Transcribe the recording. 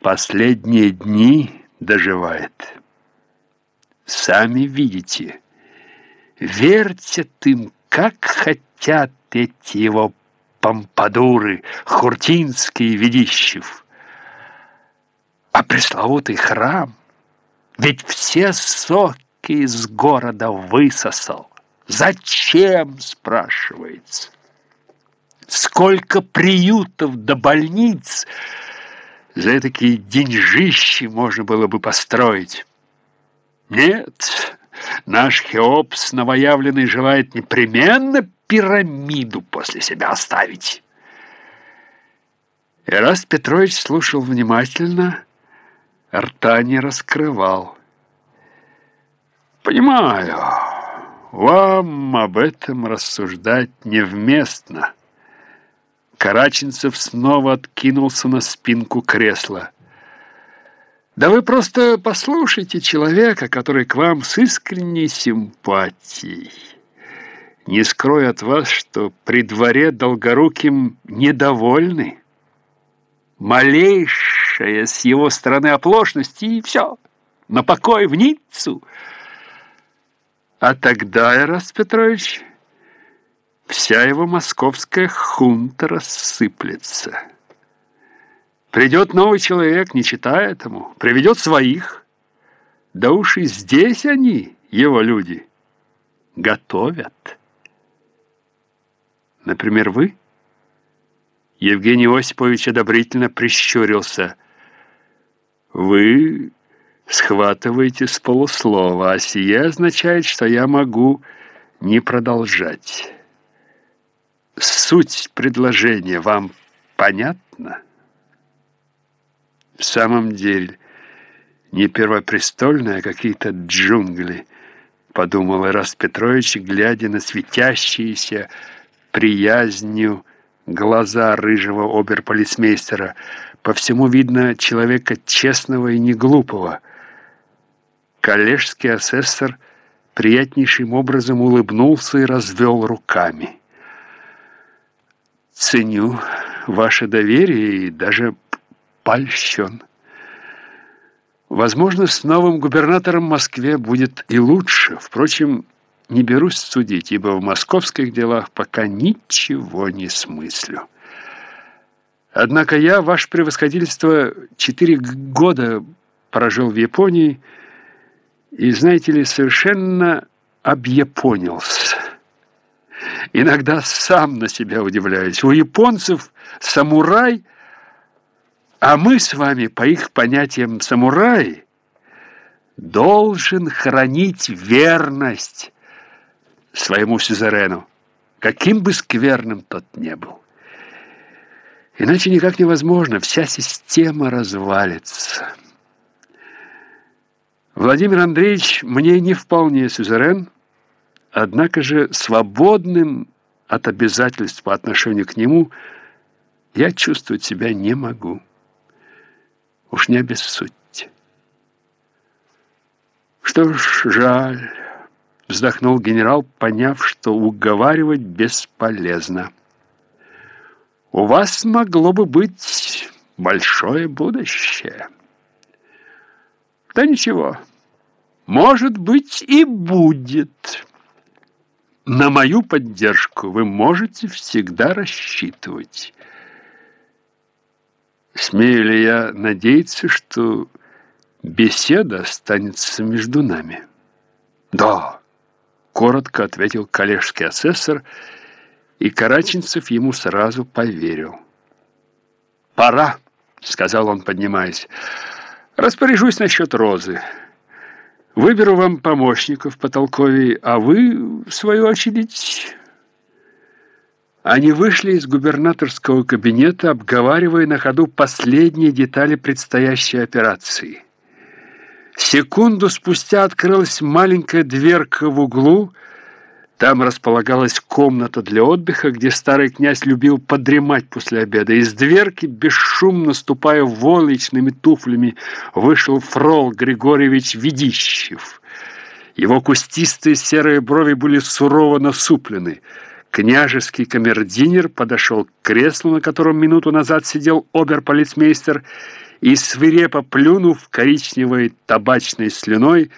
последние дни доживает. Сами видите, вертят им, как хотят эти его помпадуры, Хуртинский и Ведищев. А пресловутый храм ведь все соки из города высосал. Зачем, спрашивается? Сколько приютов до больниц за такие деньжищи можно было бы построить? Нет, наш Хеопс новоявленный желает непременно пирамиду после себя оставить. Эраст Петрович слушал внимательно, рта не раскрывал. «Понимаю, вам об этом рассуждать невместно». Караченцев снова откинулся на спинку кресла. «Да вы просто послушайте человека, который к вам с искренней симпатией. Не скрою от вас, что при дворе Долгоруким недовольны. Малейшая с его стороны оплошность, и все, на покой в Ниццу». А тогда, Ирас Петрович, вся его московская хунта рассыплется. Придет новый человек, не читая этому, приведет своих. Да уж и здесь они, его люди, готовят. Например, вы? Евгений Осипович одобрительно прищурился. Вы схватываете с полуслова, а сие означает, что я могу не продолжать. Суть предложения вам понятна? В самом деле, не первопрестольные, а какие-то джунгли, подумал Ирас Петрович, глядя на светящиеся приязнью глаза рыжего оберполицмейстера. По всему видно человека честного и неглупого – Коллежский асессор приятнейшим образом улыбнулся и развел руками. «Ценю ваше доверие и даже польщен. Возможно, с новым губернатором Москве будет и лучше. Впрочем, не берусь судить, ибо в московских делах пока ничего не смыслю. Однако я, ваше превосходительство, четыре года прожил в Японии, и, знаете ли, совершенно объяпонился. Иногда сам на себя удивляюсь. У японцев самурай, а мы с вами, по их понятиям самурай, должен хранить верность своему сюзерену, каким бы скверным тот не был. Иначе никак невозможно, вся система развалится». Владимир Андреевич мне не вполне сюзерен, однако же свободным от обязательств по отношению к нему я чувствовать себя не могу. Уж не обессудьте. Что ж, жаль, вздохнул генерал, поняв, что уговаривать бесполезно. У вас могло бы быть большое будущее. Да ничего. Может быть, и будет. На мою поддержку вы можете всегда рассчитывать. Смею ли я надеяться, что беседа останется между нами? Да, коротко ответил коллежский асессор, и Караченцев ему сразу поверил. «Пора», — сказал он, поднимаясь. «Распоряжусь насчет Розы». Выберу вам помощников по толковей, а вы, в свою очередь...» Они вышли из губернаторского кабинета, обговаривая на ходу последние детали предстоящей операции. Секунду спустя открылась маленькая дверка в углу, там располагалась комната для отдыха, где старый князь любил подремать после обеда. Из дверки, бесшумно ступая волочными туфлями, вышел фрол Григорьевич Ведищев. Его кустистые серые брови были сурово насуплены. Княжеский камердинер подошел к креслу, на котором минуту назад сидел оберполицмейстер, и, свирепо плюнув коричневой табачной слюной,